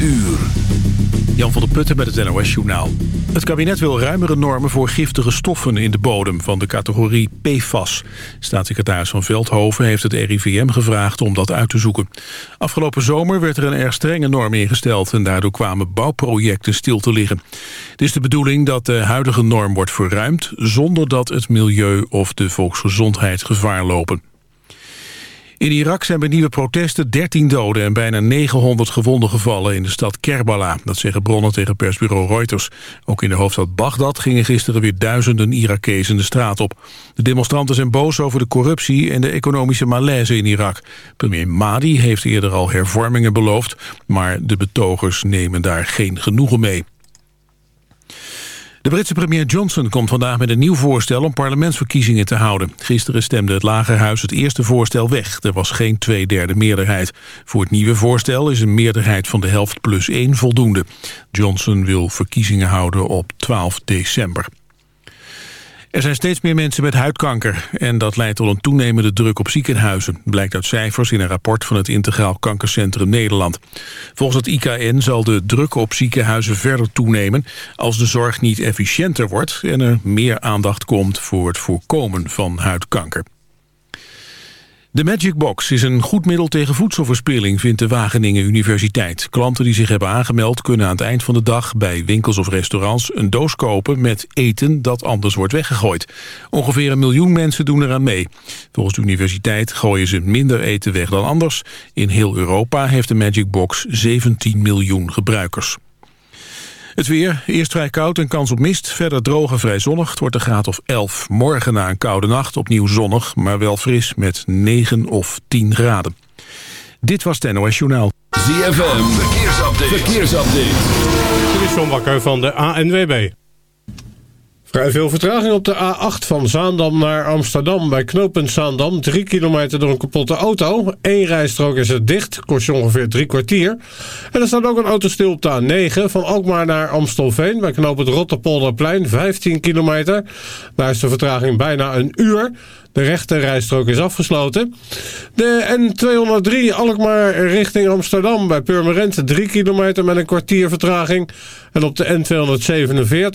uur. Jan van der Putten met het NOS-journaal. Het kabinet wil ruimere normen voor giftige stoffen in de bodem van de categorie PFAS. Staatssecretaris van Veldhoven heeft het RIVM gevraagd om dat uit te zoeken. Afgelopen zomer werd er een erg strenge norm ingesteld... en daardoor kwamen bouwprojecten stil te liggen. Het is de bedoeling dat de huidige norm wordt verruimd... zonder dat het milieu of de volksgezondheid gevaar lopen. In Irak zijn bij nieuwe protesten 13 doden en bijna 900 gewonden gevallen in de stad Kerbala. Dat zeggen bronnen tegen persbureau Reuters. Ook in de hoofdstad Bagdad gingen gisteren weer duizenden Irakezen de straat op. De demonstranten zijn boos over de corruptie en de economische malaise in Irak. Premier Mahdi heeft eerder al hervormingen beloofd, maar de betogers nemen daar geen genoegen mee. De Britse premier Johnson komt vandaag met een nieuw voorstel om parlementsverkiezingen te houden. Gisteren stemde het Lagerhuis het eerste voorstel weg. Er was geen tweederde meerderheid. Voor het nieuwe voorstel is een meerderheid van de helft plus één voldoende. Johnson wil verkiezingen houden op 12 december. Er zijn steeds meer mensen met huidkanker en dat leidt tot een toenemende druk op ziekenhuizen, blijkt uit cijfers in een rapport van het Integraal Kankercentrum Nederland. Volgens het IKN zal de druk op ziekenhuizen verder toenemen als de zorg niet efficiënter wordt en er meer aandacht komt voor het voorkomen van huidkanker. De Magic Box is een goed middel tegen voedselverspilling, vindt de Wageningen Universiteit. Klanten die zich hebben aangemeld kunnen aan het eind van de dag bij winkels of restaurants een doos kopen met eten dat anders wordt weggegooid. Ongeveer een miljoen mensen doen eraan mee. Volgens de universiteit gooien ze minder eten weg dan anders. In heel Europa heeft de Magic Box 17 miljoen gebruikers. Het weer, eerst vrij koud en kans op mist. Verder droog en vrij zonnig. Het wordt een graad of 11. Morgen na een koude nacht opnieuw zonnig, maar wel fris met 9 of 10 graden. Dit was het NOS Journaal. ZFM, verkeersupdate. verkeersupdate. Dit is John Bakker van de ANWB. Vrij veel vertraging op de A8 van Zaandam naar Amsterdam. Bij knooppunt Zaandam, 3 kilometer door een kapotte auto. Eén rijstrook is er dicht, kost je ongeveer drie kwartier. En er staat ook een auto stil op de A9 van Alkmaar naar Amstelveen. Bij knooppunt Rotterpolderplein, 15 kilometer. Daar is de vertraging bijna een uur. De rechte rijstrook is afgesloten. De N203 Alkmaar richting Amsterdam bij Purmerend 3 kilometer met een kwartier vertraging. En op de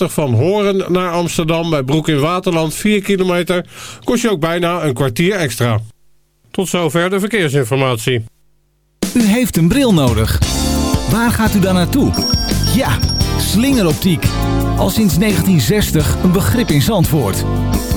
N247 van Horen naar Amsterdam bij Broek in Waterland 4 kilometer kost je ook bijna een kwartier extra. Tot zover de verkeersinformatie. U heeft een bril nodig. Waar gaat u dan naartoe? Ja, slingeroptiek. Al sinds 1960 een begrip in Zandvoort.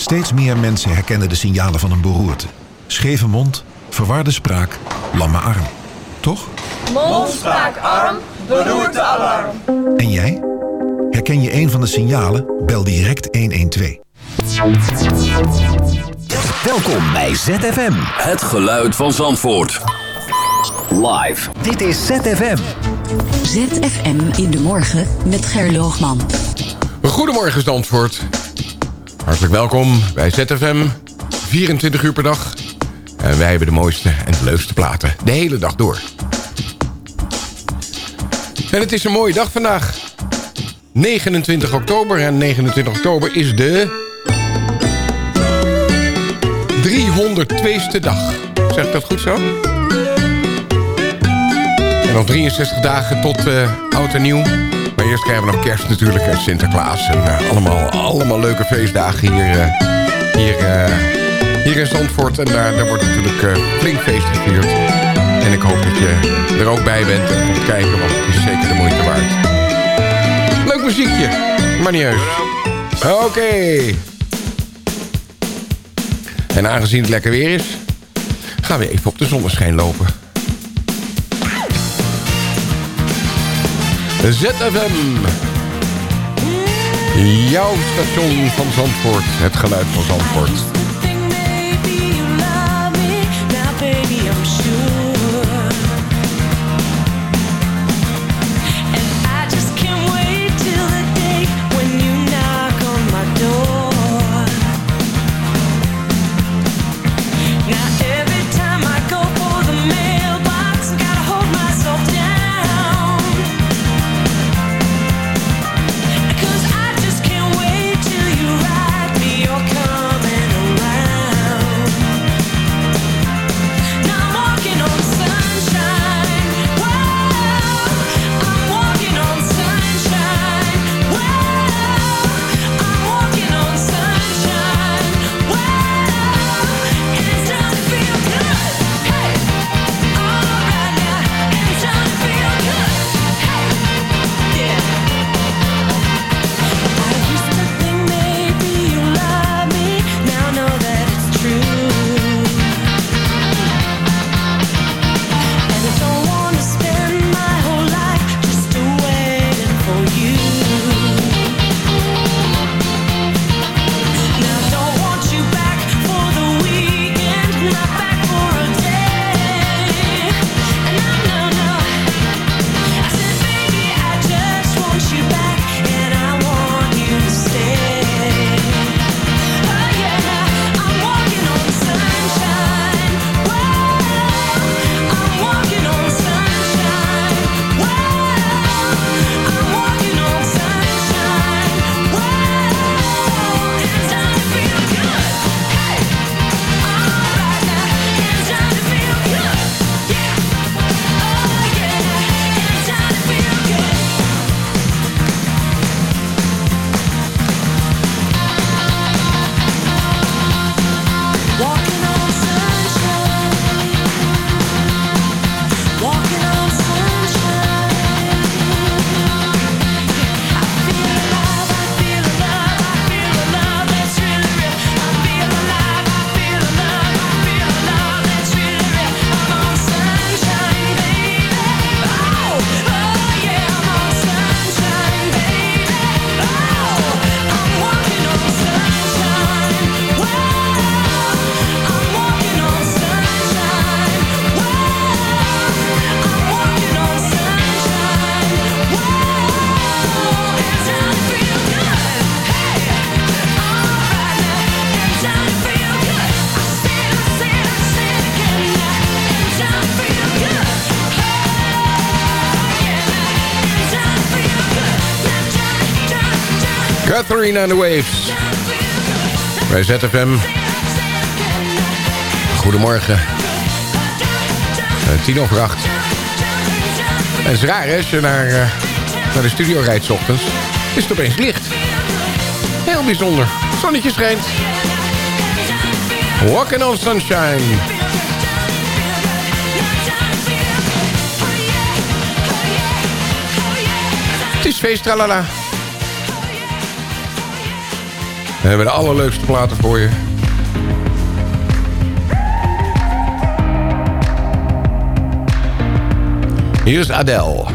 Steeds meer mensen herkennen de signalen van een beroerte. Scheve mond, verwarde spraak, lamme arm. Toch? Mond, spraak, arm, beroerte, alarm. En jij? Herken je een van de signalen? Bel direct 112. Welkom bij ZFM. Het geluid van Zandvoort. Live. Dit is ZFM. ZFM in de morgen met Gerloogman. Goedemorgen Zandvoort. Hartelijk welkom bij ZFM. 24 uur per dag. En wij hebben de mooiste en de leukste platen. De hele dag door. En het is een mooie dag vandaag. 29 oktober. En 29 oktober is de... 302ste dag. Zeg ik dat goed zo? En nog 63 dagen tot uh, oud en nieuw. Maar eerst krijgen we nog kerst natuurlijk en Sinterklaas. En uh, allemaal, allemaal leuke feestdagen hier, uh, hier, hier in Zandvoort. En daar, daar wordt natuurlijk flink feest gevierd. En ik hoop dat je er ook bij bent en komt kijken, want het is zeker de moeite waard. Leuk muziekje, maar niet. Oké. En aangezien het lekker weer is, gaan we even op de zonneschijn lopen. ZFM. Jouw station van Zandvoort. Het geluid van Zandvoort. Catherine and the Waves. Bij ZFM. Goedemorgen. Uh, tien over acht. En het is raar, hè, als je naar, uh, naar de studio rijdt ochtends... is het opeens licht. Heel bijzonder. Zonnetje schijnt. Walking on sunshine. Het is feest, tralala. We hebben de allerleukste platen voor je. Hier is Adele.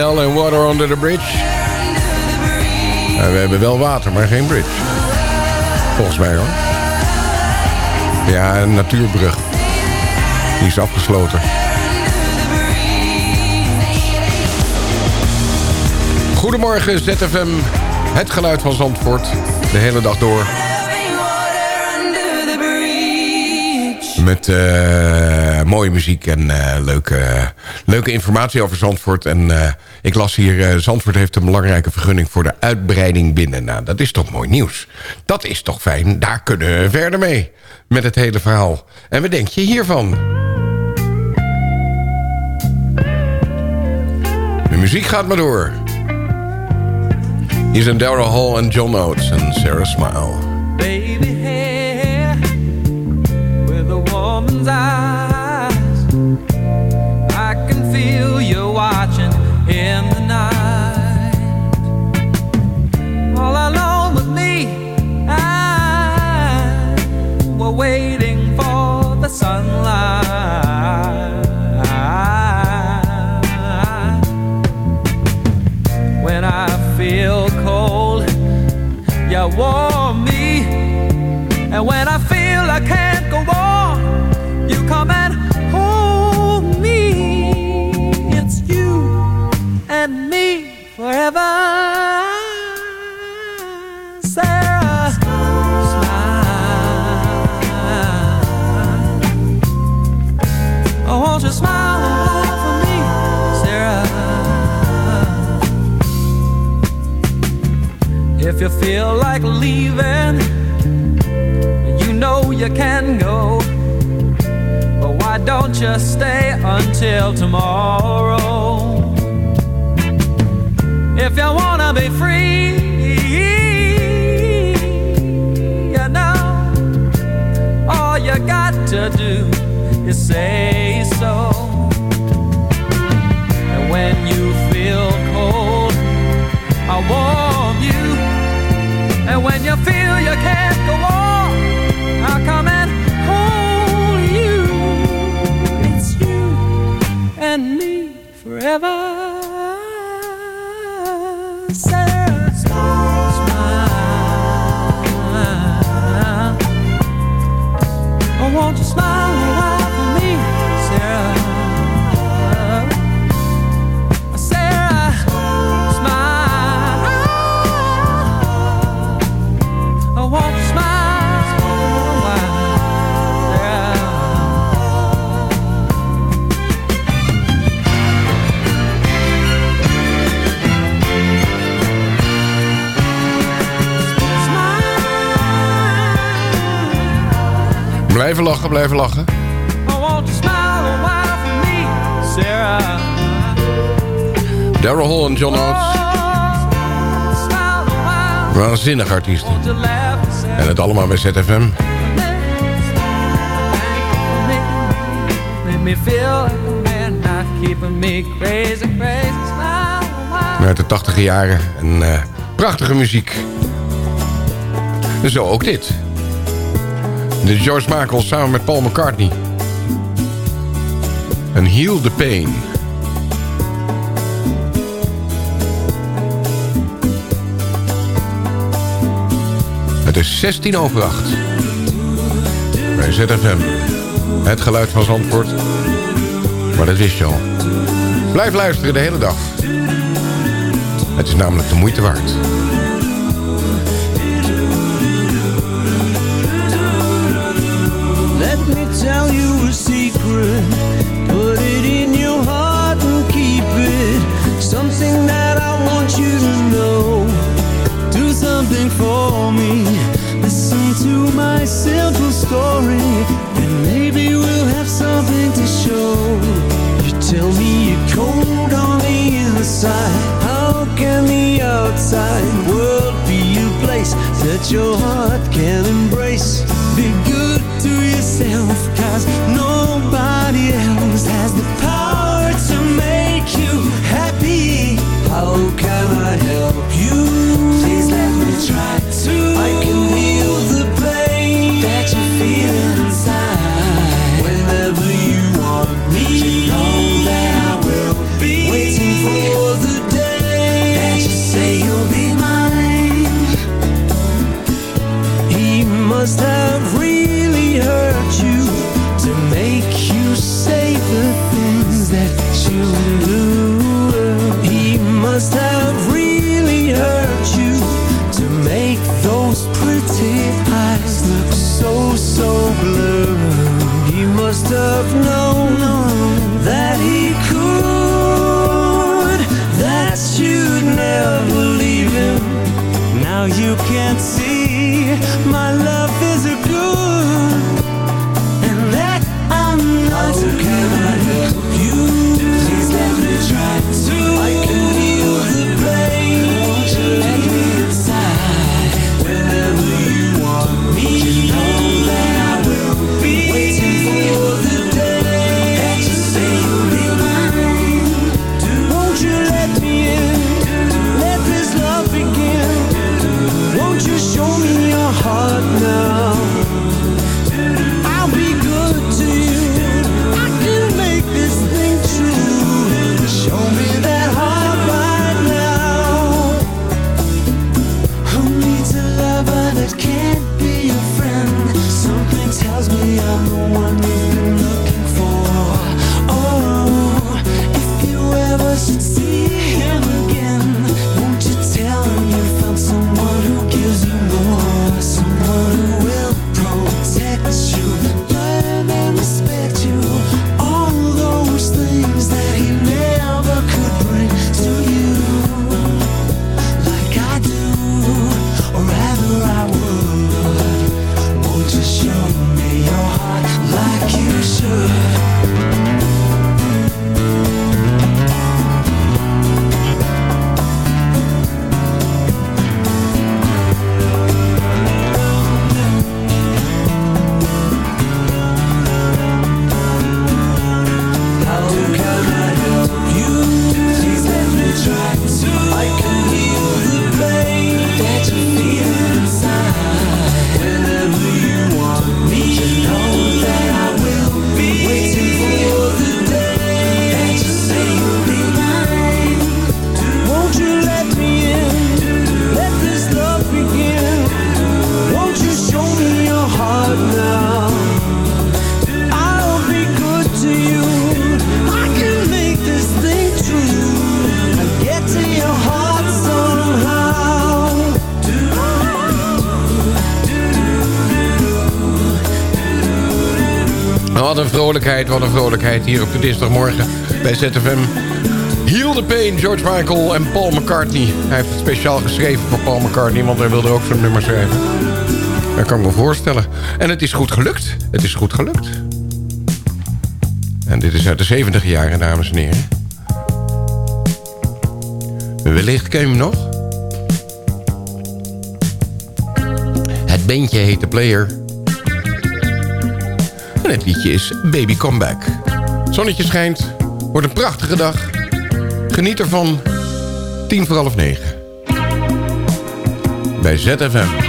En Water Under the Bridge. we hebben wel water, maar geen bridge. Volgens mij hoor. Ja, een natuurbrug. Die is afgesloten. Goedemorgen ZFM. Het geluid van Zandvoort. De hele dag door. Met uh, mooie muziek en uh, leuke, leuke informatie over Zandvoort. En uh, ik las hier, Zandvoort heeft een belangrijke vergunning voor de uitbreiding binnen. Nou, dat is toch mooi nieuws. Dat is toch fijn, daar kunnen we verder mee. Met het hele verhaal. En wat denk je hiervan? De muziek gaat maar door. Hier zijn Daryl Hall en John Oates en Sarah Smile. Baby hair eyes. I can feel you watching in the night. All alone with me I We're waiting for the sunlight. When I feel cold You warm If you feel like leaving, you know you can go. But why don't you stay until tomorrow? If you wanna be free, you know, all you got to do is say so. And when you feel cold, I you. When you feel you can't go on, I'll come and hold you. It's you and me forever. Blijven lachen, blijven lachen. Daryl Hall en John Oates. While, Waanzinnig artiesten. En het allemaal bij ZFM. Uit de tachtige jaren. En eh, prachtige muziek. Zo ook dit. De George Michael samen met Paul McCartney. En Heal the Pain. Het is 16 over 8. Bij ZFM. Het geluid van Zandvoort. Maar dat wist je al. Blijf luisteren de hele dag. Het is namelijk de moeite waard. wat een vrolijkheid hier op de dinsdagmorgen bij ZFM. Heal the Pain, George Michael en Paul McCartney. Hij heeft speciaal geschreven voor Paul McCartney, want hij wilde ook zijn nummer schrijven. Dat kan ik me voorstellen. En het is goed gelukt. Het is goed gelukt. En dit is uit de 70 jaren, dames en heren. Wellicht ken je hem nog. Het bandje heet The Player... En het liedje is Baby Comeback. Zonnetje schijnt, wordt een prachtige dag. Geniet ervan, tien voor half negen. Bij ZFM.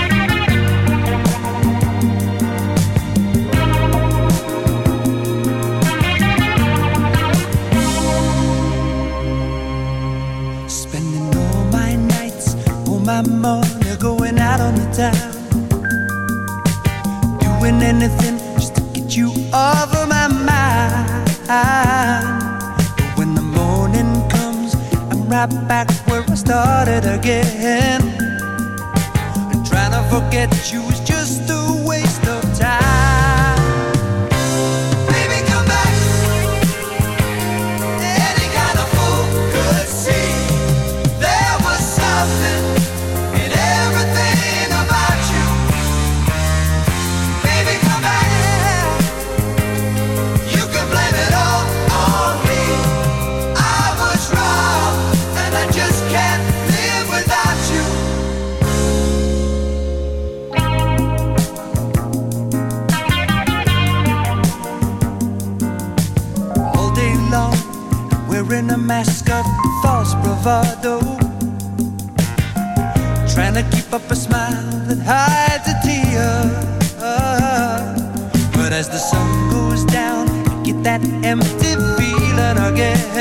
morning going out on the town Doing anything right back where I started again. I'm trying to forget you bravado. Trying to keep up a smile that hides a tear. But as the sun goes down, I get that empty feeling again.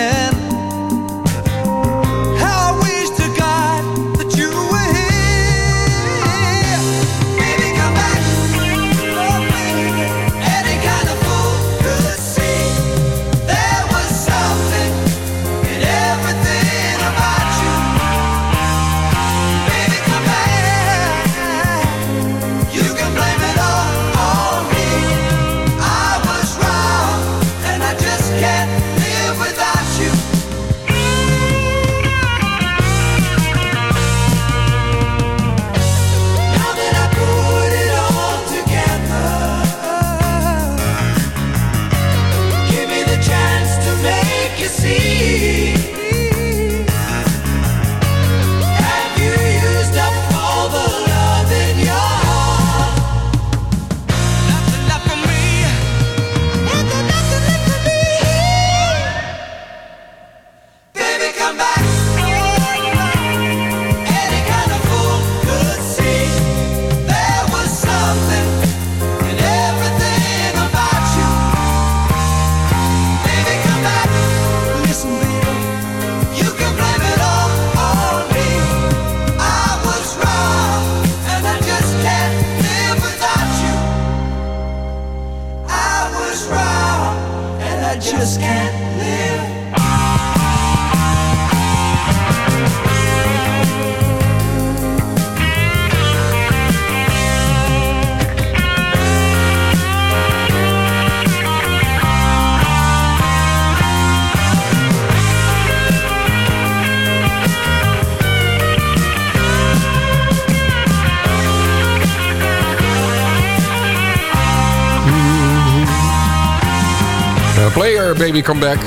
Player, baby, come back.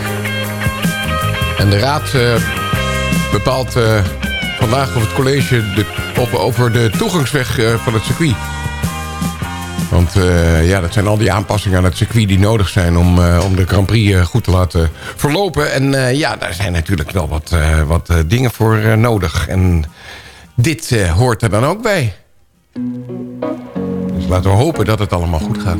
En de raad uh, bepaalt uh, vandaag of het college de, of, over de toegangsweg van het circuit. Want ja, dat zijn al die aanpassingen aan het circuit die nodig zijn... om, om de Grand Prix goed te laten verlopen. En ja, daar zijn natuurlijk wel wat, wat dingen voor nodig. En dit hoort er dan ook bij. Dus laten we hopen dat het allemaal goed gaat.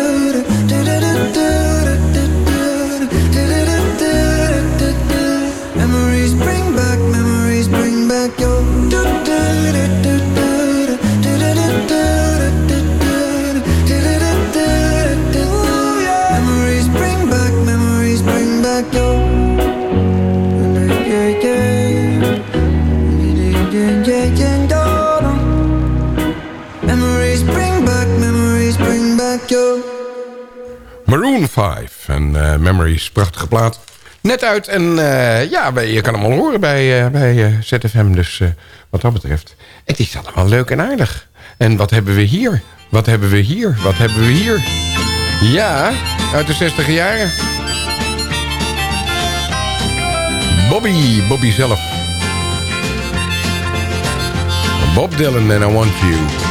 Maroon 5 en uh, Memories, prachtige plaat. Net uit en uh, ja, je kan hem al horen bij, uh, bij ZFM. Dus wat dat betreft, het is allemaal leuk en aardig. En wat hebben we hier? Wat hebben we hier? Wat hebben we hier? Ja, uit de 60 jaren. Bobby, Bobby zelf. Bob Dylan and I Want You.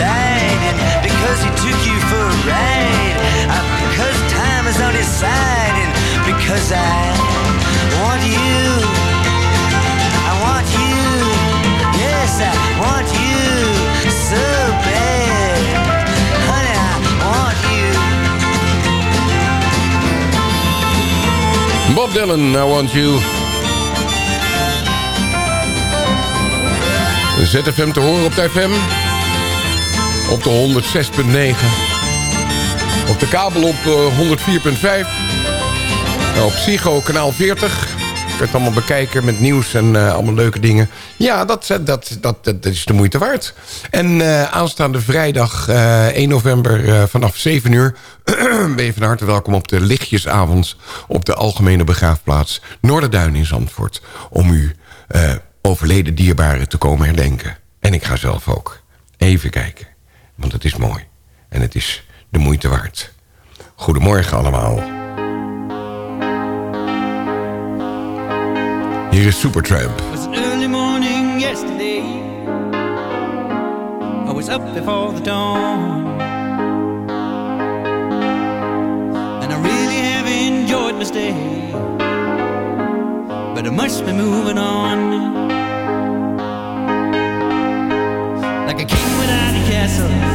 light, and because he took you for a ride, and because time is on his side, and because I want you, I want you, yes, I want you so bad, honey, I want you. Bob Dylan, I want you. ZFM te horen op de FM. op de 106.9. Op de kabel op eh, 104.5. Eh, op Psycho kanaal 40. Je kunt het allemaal bekijken met nieuws en uh, allemaal leuke dingen. Ja, dat, dat, dat, dat, is de moeite waard. En aanstaande vrijdag uh, 1 november vanaf 7 uur... ben je van harte welkom op de lichtjesavond op de Algemene Begraafplaats Noorderduin in Zandvoort... om u overleden dierbaren te komen herdenken. En ik ga zelf ook. Even kijken. Want het is mooi. En het is de moeite waard. Goedemorgen allemaal. Hier is Supertramp. It was early morning yesterday. I was up before the dawn. And I really have enjoyed my stay. But I must be moving on. Like a king without a castle.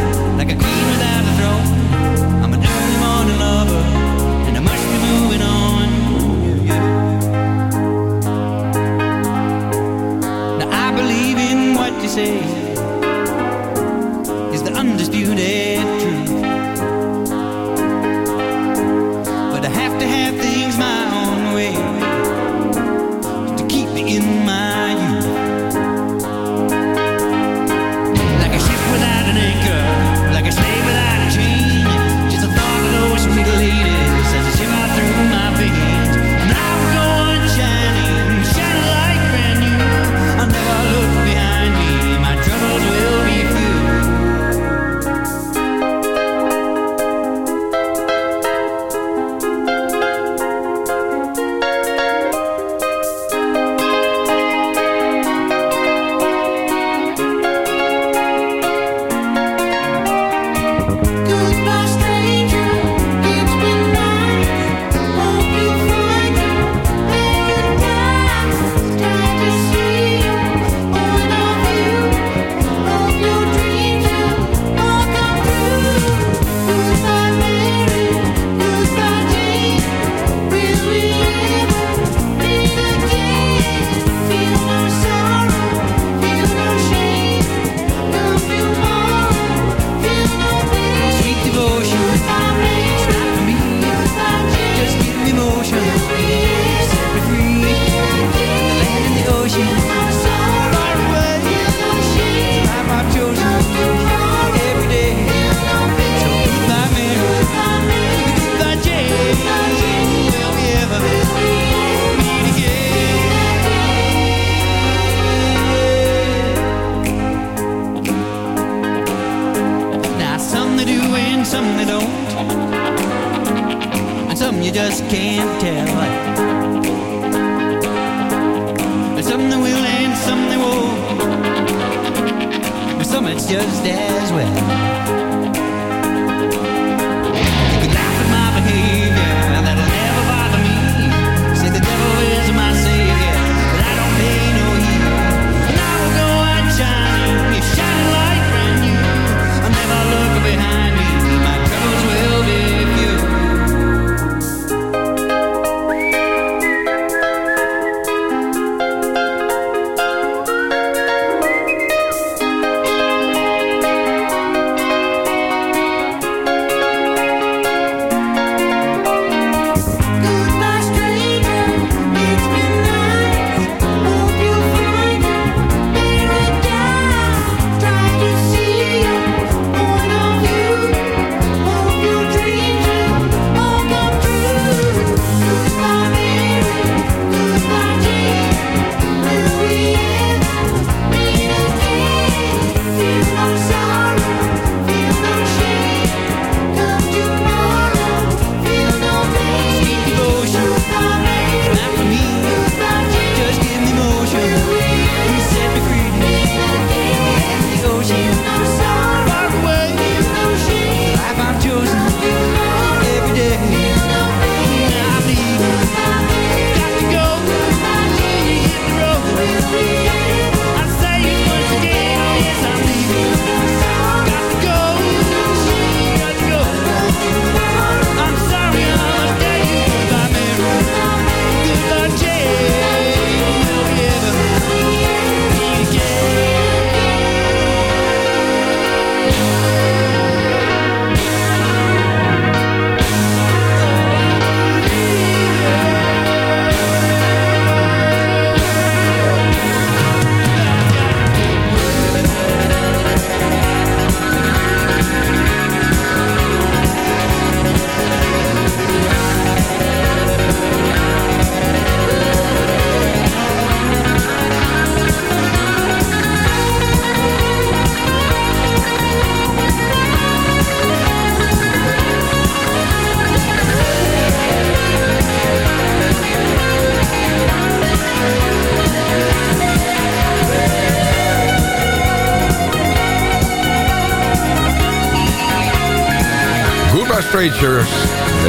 Voyagers.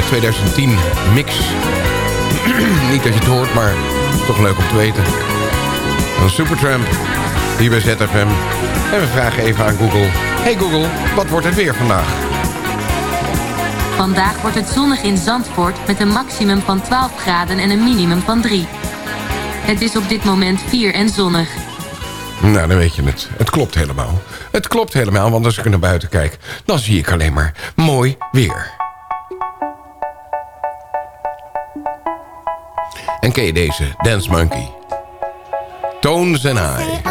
2010 mix. Niet dat je het hoort, maar toch leuk om te weten. Een Supertramp hier bij ZFM. En we vragen even aan Google. Hey Google, wat wordt het weer vandaag? Vandaag wordt het zonnig in Zandvoort met een maximum van 12 graden en een minimum van 3. Het is op dit moment 4 en zonnig. Nou, dan weet je het. Het klopt helemaal. Het klopt helemaal, want als ik naar buiten kijk... dan zie ik alleen maar mooi weer. En ken je deze, Dance Monkey. Tones and I.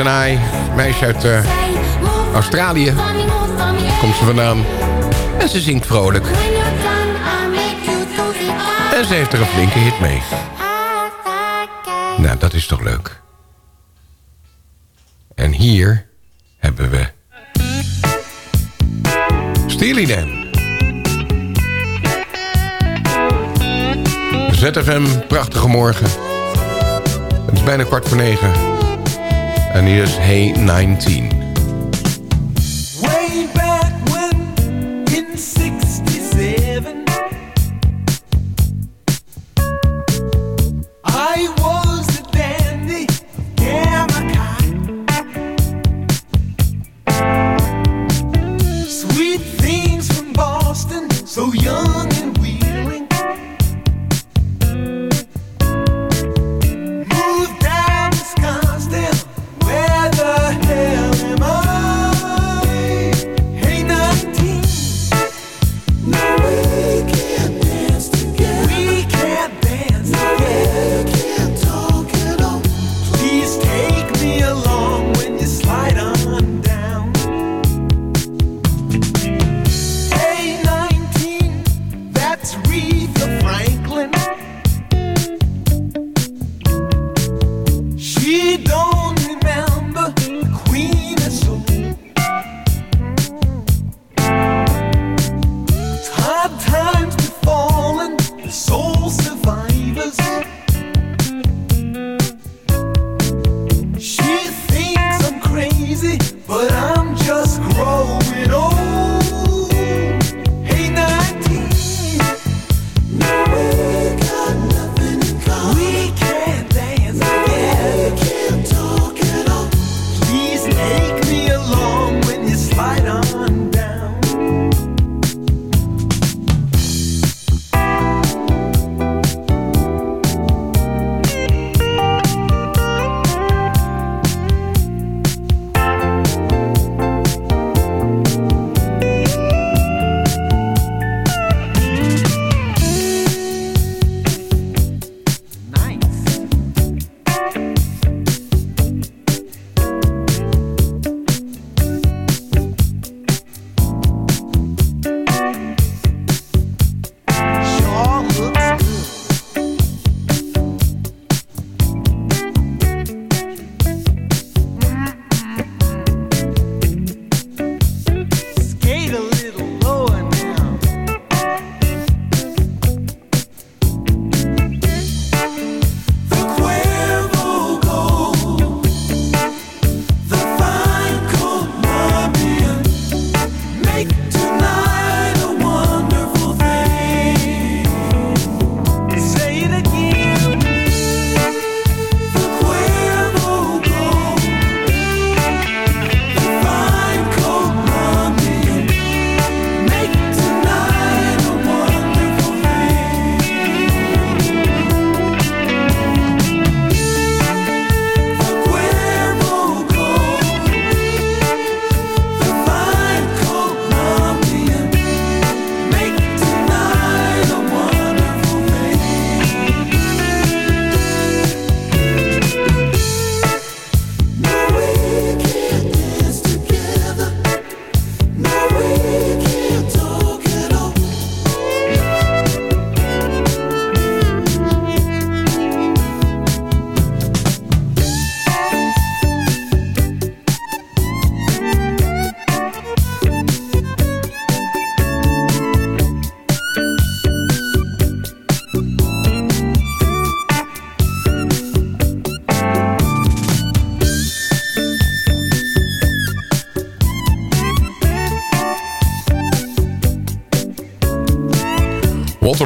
Tones en I. Meisje uit uh, Australië. Komt ze vandaan. En ze zingt vrolijk. En ze heeft er een flinke hit mee. Nou, dat is toch leuk. En hier hebben we... Steely Dan. ZFM, prachtige morgen. Het is bijna kwart voor negen. En hier is Hey 19.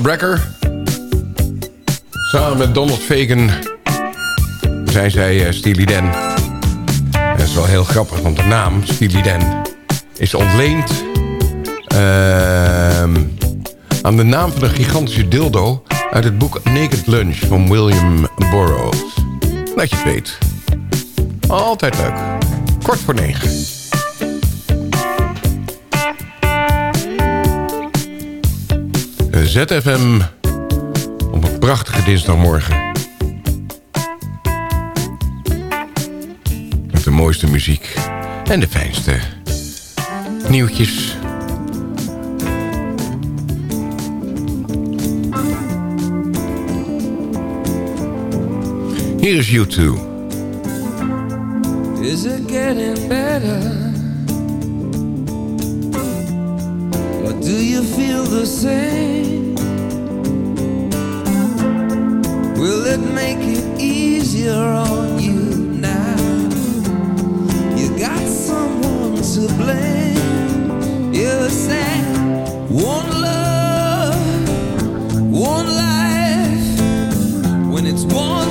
Brecker. Samen met Donald Fagan zijn zij uh, Steely Dan. Dat is wel heel grappig, want de naam Steely Dan is ontleend ehm, aan de naam van een gigantische dildo uit het boek Naked Lunch van William Burroughs. Dat je het weet. Altijd leuk. Kort voor negen. ZFM op een prachtige dinsdagmorgen. mooiste muziek en de fijnste nieuwtjes. Hier is U2. Is it getting better? Do you feel the same? Will it make it easier on you now? You got someone to blame. You said one love, one life. When it's one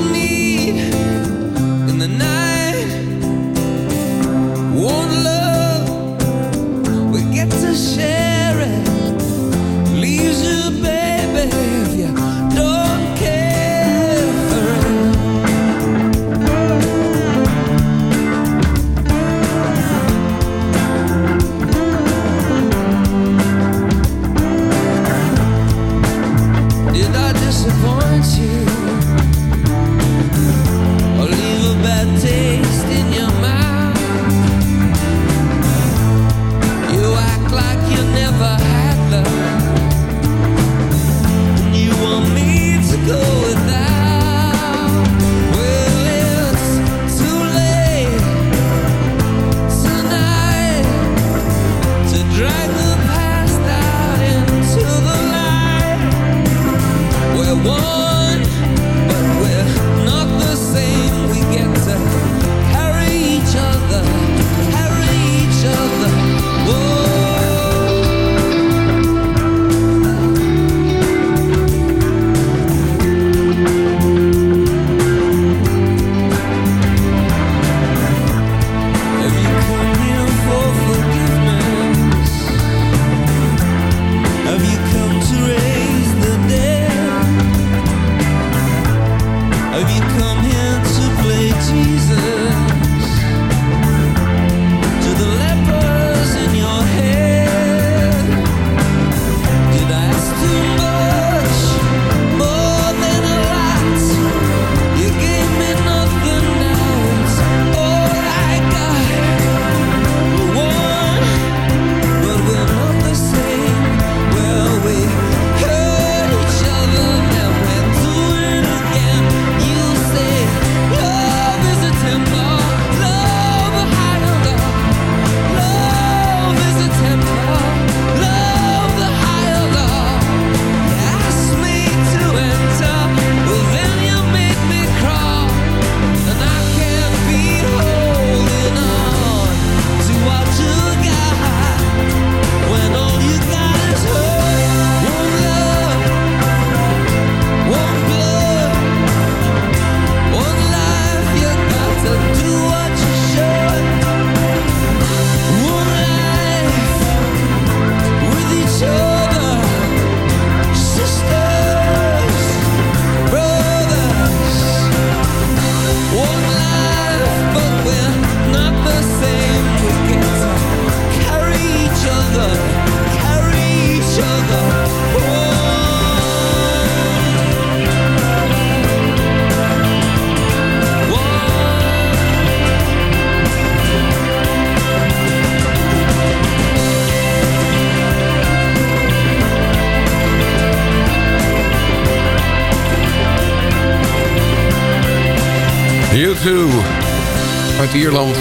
Ierland.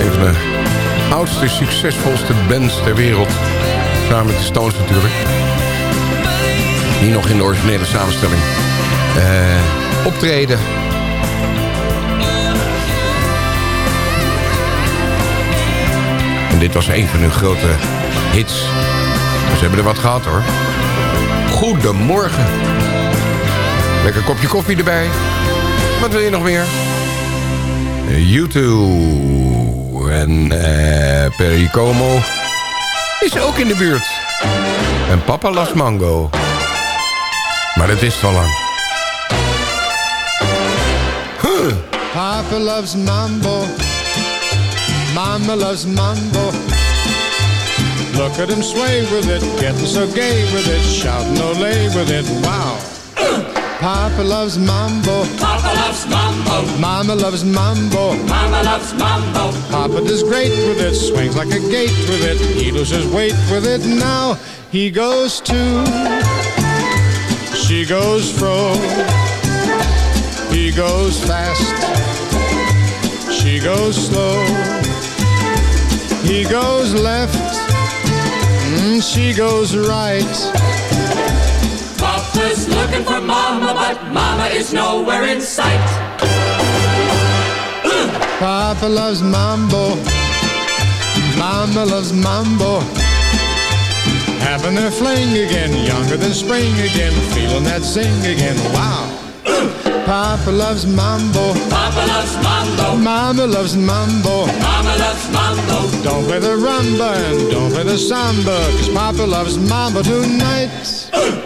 Een van de oudste, succesvolste bands ter wereld. Samen met de Stones natuurlijk. Die nog in de originele samenstelling eh, optreden. En dit was een van hun grote hits. Ze hebben er wat gehad hoor. Goedemorgen. Lekker kopje koffie erbij. Wat wil je nog meer? U2 en eh Pericomo is ook in de buurt. En Papa Las Mango. Maar dat is al lang. Huh. Papa loves mambo. Mama loves mambo. Look at him sway with it, getting so gay with it, shouting ole with it. Wow. Papa loves mambo. Papa loves mambo. Mama loves mambo. Mama loves mambo. Papa does great with it, swings like a gate with it. He loses weight with it. Now he goes to. She goes fro. He goes fast. She goes slow. He goes left. Mm, she goes right. Looking for Mama, but Mama is nowhere in sight. Papa loves mambo. Mama loves mambo. Having their fling again, younger than spring again, feeling that zing again. Wow. Papa loves mambo. Papa loves mambo. Mama loves mambo. Mama loves mambo. Don't play the rumba and don't play the samba, cause Papa loves mambo tonight.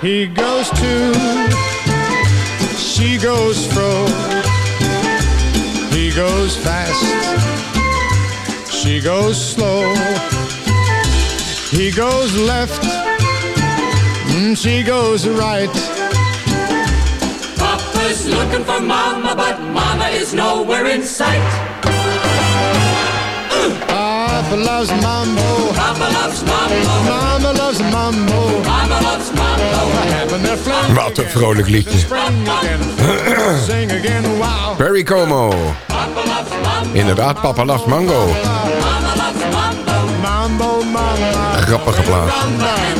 He goes to, she goes fro. He goes fast, she goes slow. He goes left, mm, she goes right. Papa's looking for Mama, but Mama is nowhere in sight. Papa loves mambo, Papa loves mambo. Mama loves mambo. Mama loves mambo. Wat een vrolijk liedje. Perry Como. Loves. Inderdaad, Papa Las Mango. Loves mambo. Grappige plaat.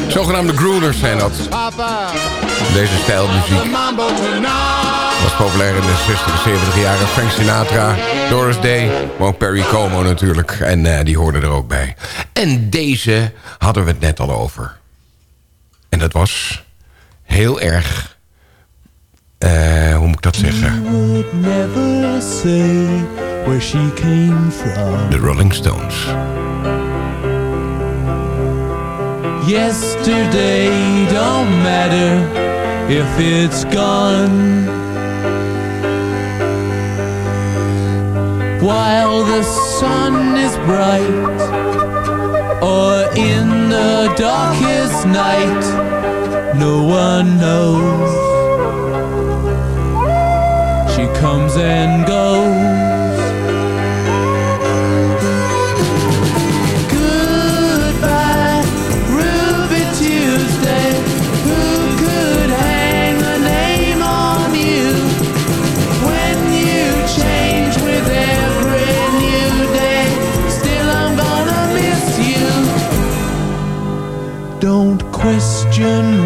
Zogenaamde groovers zijn dat. Papa, Deze stijlmuziek. mambo tonight. Was populair in de 60 en 70 jaren. Frank Sinatra, Doris Day, maar ook Perry Como natuurlijk. En eh, die hoorden er ook bij. En deze hadden we het net al over. En dat was heel erg... eh, hoe moet ik dat zeggen? De Rolling Stones. Yesterday don't matter if it's gone. While the sun is bright, or in the darkest night, no one knows. She comes and goes.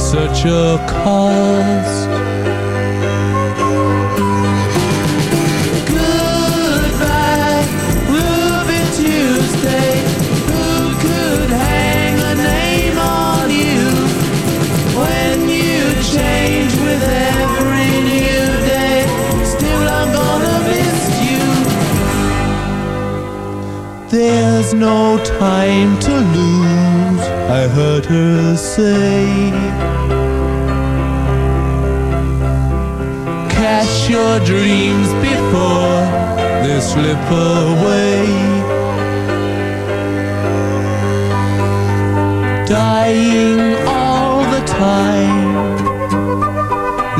such a cost. Goodbye, Tuesday. Who could hang a name on you when you change with every new day? Still, I'm gonna miss you. There's no time to lose, I heard her say. Your dreams before they slip away. Dying all the time.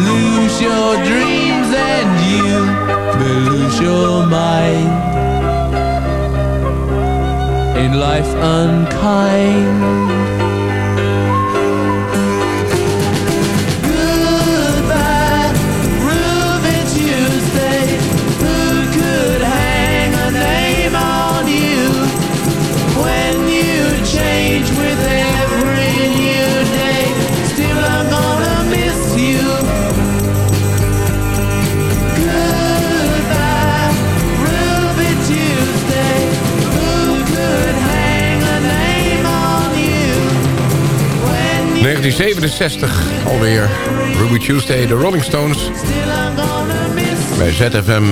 Lose your dreams and you may lose your mind. In life unkind. 1967 alweer. Ruby Tuesday, de Rolling Stones. Bij ZFM.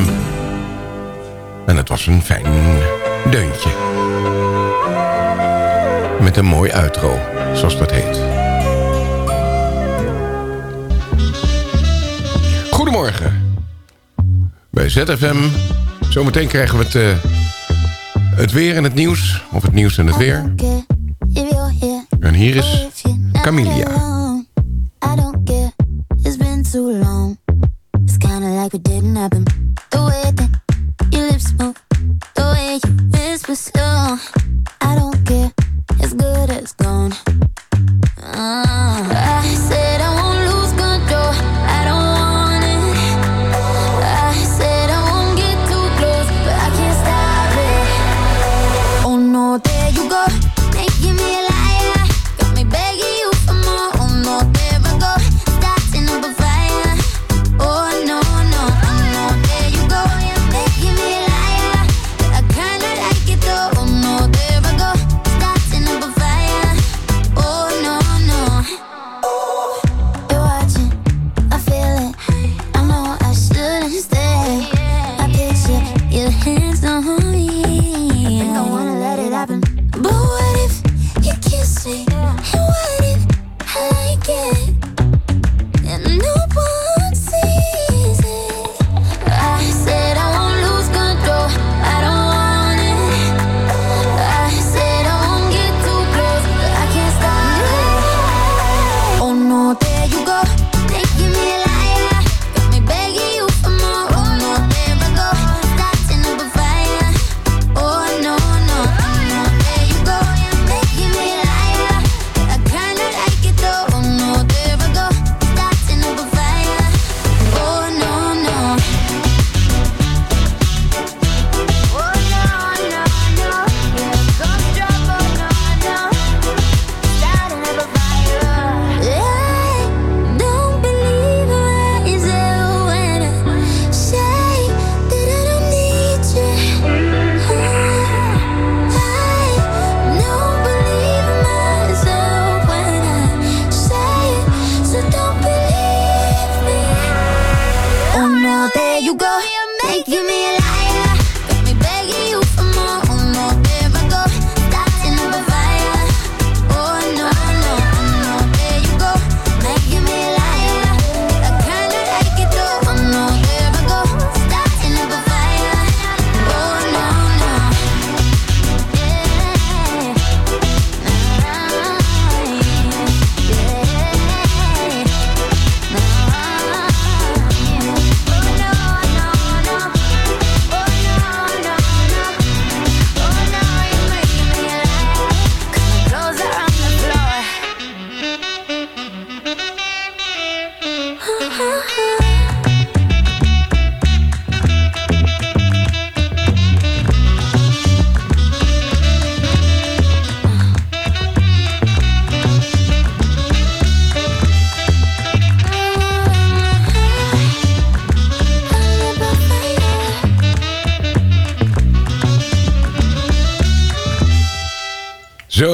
En het was een fijn deuntje. Met een mooi uitro, zoals dat heet. Goedemorgen. Bij ZFM. Zometeen krijgen we het, eh, het weer en het nieuws. Of het nieuws en het weer. En hier is... Camilla. I don't care, it's been too long. It's kinda like it didn't happen.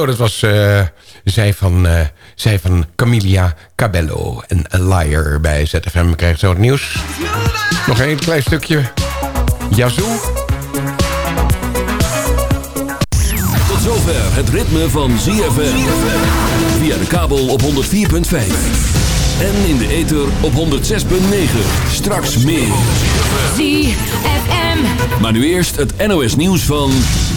Oh, dat was eh, zij, van, uh, zij van Camilia Cabello Een A Liar bij ZFM. We krijgen zo het nieuws. Nog een klein stukje. Yazoo. Tot zover het ritme van ZFM. Via de kabel op 104.5. En in de ether op 106.9. Straks meer. ZFM. Maar nu eerst het NOS nieuws van...